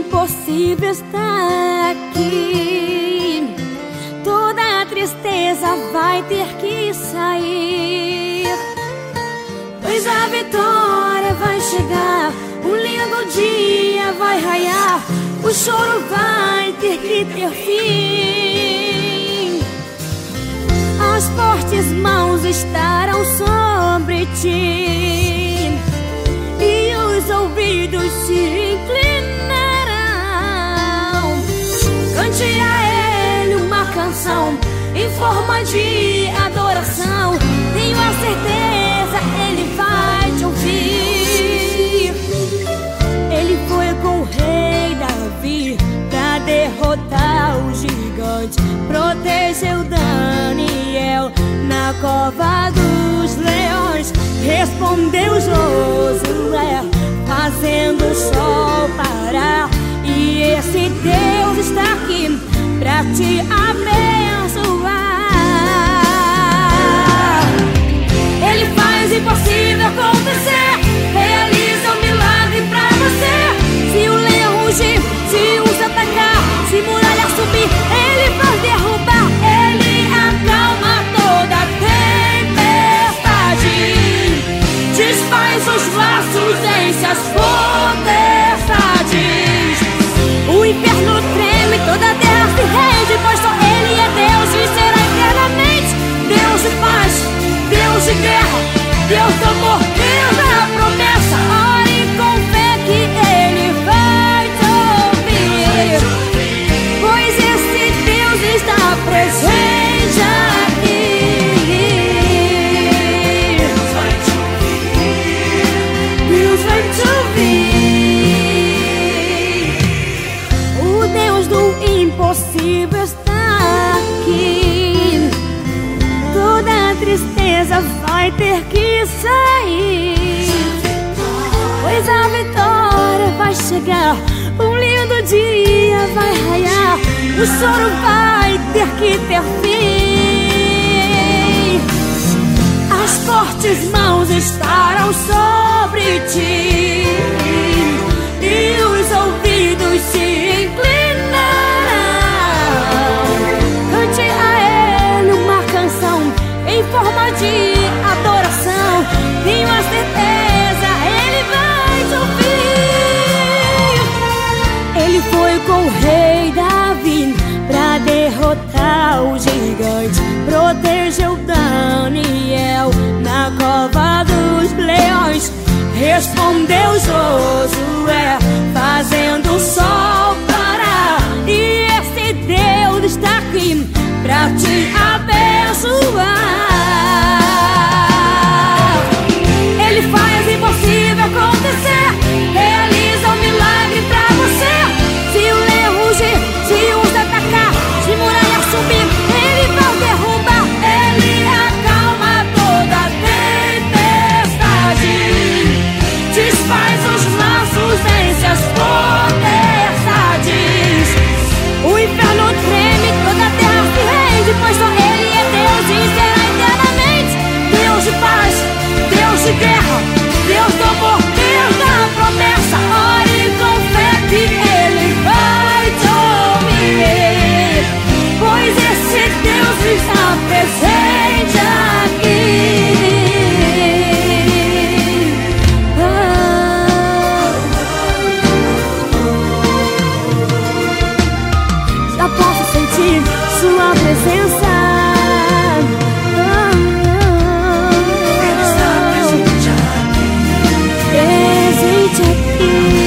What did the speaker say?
impossível está aqui. Toda a tristeza vai ter que sair. Pois a vitória vai chegar. Um lindo dia vai raiar. O choro vai ter que ter fim. As fortes mãos estarão sobre ti. Em forma de adoração. Tenho a certeza, Ele vai te ouvir. Ele foi com o rei Davi pra derrotar o gigante. Protegeu Daniel na cova dos leões. Respondeu Josué, fazendo o sol parar. E esse Deus está aqui pra te abençoar. Guerra, Deus amor, Deus da promessa. Ore com fé que Ele vai te ouvir. Pois esse Deus está presente aqui. Deus vai te ouvir. O ter que sair. Pois a vitória vai chegar. Um lindo dia vai raiar. O choro vai ter que ter fim. As fortes mãos estarão sobre ti Protegeu Daniel na cova dos leões. Respondeu Josué, fazendo sua presença. Oh, oh. Presente aqui.